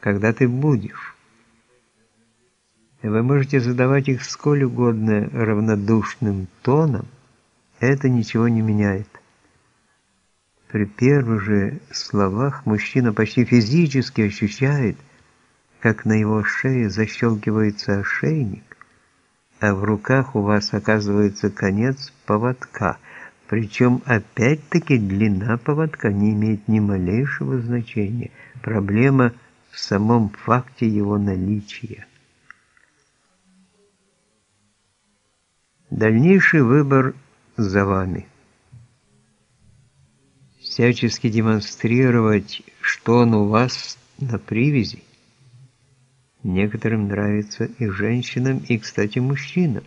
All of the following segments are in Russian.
когда ты будешь. Вы можете задавать их сколь угодно равнодушным тоном, это ничего не меняет. При первых же словах мужчина почти физически ощущает, как на его шее защелкивается ошейник, а в руках у вас оказывается конец поводка, причем опять-таки длина поводка не имеет ни малейшего значения. Проблема в самом факте его наличия. Дальнейший выбор за вами. Всячески демонстрировать, что он у вас на привязи. Некоторым нравится и женщинам, и, кстати, мужчинам.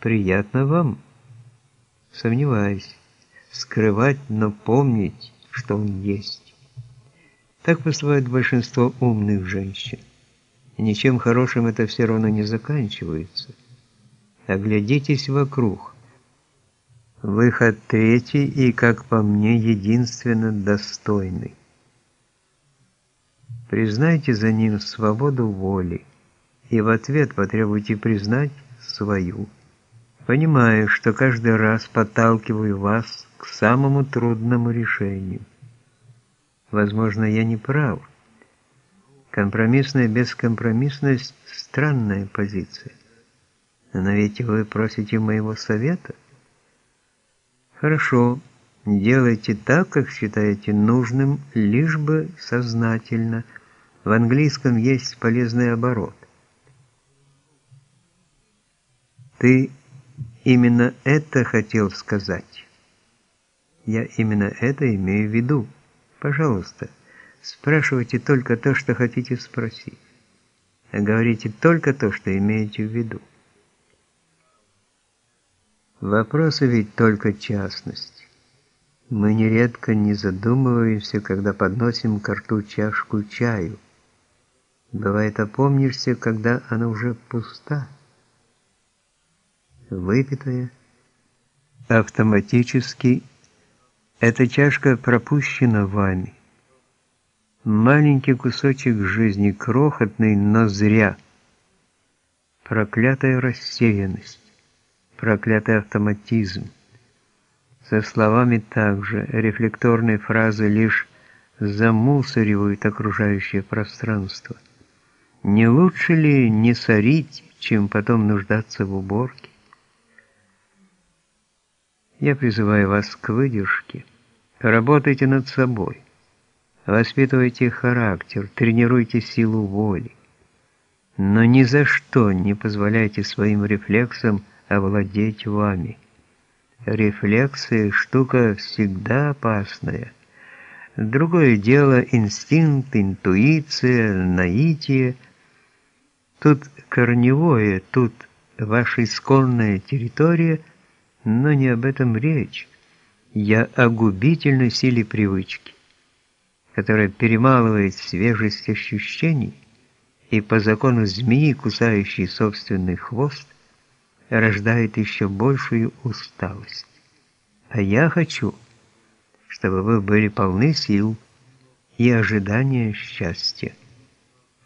Приятно вам? Сомневаюсь. Скрывать, но помнить, что он есть. Так поступает большинство умных женщин. И ничем хорошим это все равно не заканчивается. Оглядитесь вокруг. Выход третий и, как по мне, единственно достойный. Признайте за ним свободу воли и в ответ потребуйте признать свою. Понимаю, что каждый раз подталкиваю вас к самому трудному решению. Возможно, я не прав. Компромиссная бескомпромиссность – странная позиция. Но ведь вы просите моего совета. Хорошо, делайте так, как считаете нужным, лишь бы сознательно. В английском есть полезный оборот. Ты именно это хотел сказать. Я именно это имею в виду. Пожалуйста, спрашивайте только то, что хотите спросить. А говорите только то, что имеете в виду. Вопросы ведь только частность. Мы нередко не задумываемся, когда подносим к рту чашку чаю. Бывает, опомнишься, когда она уже пуста, выпитая. Автоматически эта чашка пропущена вами. Маленький кусочек жизни, крохотный, но зря. Проклятая рассеянность проклятый автоматизм. Со словами также рефлекторные фразы лишь замусоривают окружающее пространство. Не лучше ли не сорить, чем потом нуждаться в уборке? Я призываю вас к выдержке. Работайте над собой. Воспитывайте характер, тренируйте силу воли. Но ни за что не позволяйте своим рефлексам овладеть вами. Рефлексы – штука всегда опасная. Другое дело – инстинкт, интуиция, наитие. Тут корневое, тут ваша исконная территория, но не об этом речь. Я о губительной силе привычки, которая перемалывает свежесть ощущений и по закону змеи, кусающей собственный хвост, рождает еще большую усталость. А я хочу, чтобы вы были полны сил и ожидания счастья.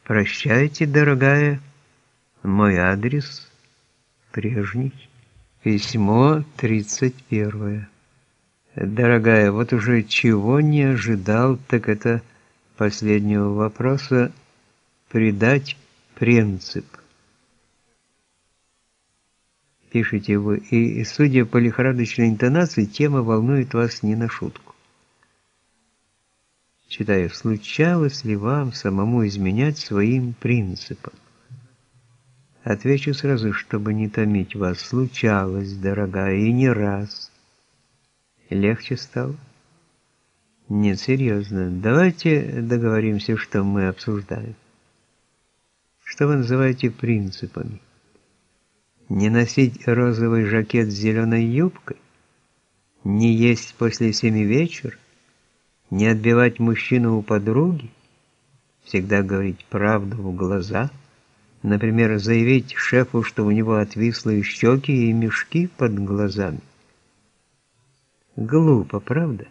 Прощайте, дорогая, мой адрес прежний. Письмо 31. Дорогая, вот уже чего не ожидал, так это последнего вопроса придать принцип пишете вы, и, судя по лихорадочной интонации, тема волнует вас не на шутку. Читаю, случалось ли вам самому изменять своим принципам? Отвечу сразу, чтобы не томить вас. Случалось, дорогая, и не раз. Легче стало? Нет, серьезно. Давайте договоримся, что мы обсуждаем. Что вы называете принципами? Не носить розовый жакет с зеленой юбкой? Не есть после семи вечер? Не отбивать мужчину у подруги? Всегда говорить правду в глаза? Например, заявить шефу, что у него отвислые щеки и мешки под глазами? Глупо, правда?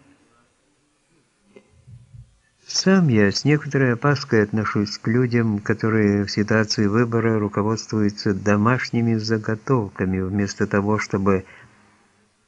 Сам я с некоторой опаской отношусь к людям, которые в ситуации выбора руководствуются домашними заготовками, вместо того, чтобы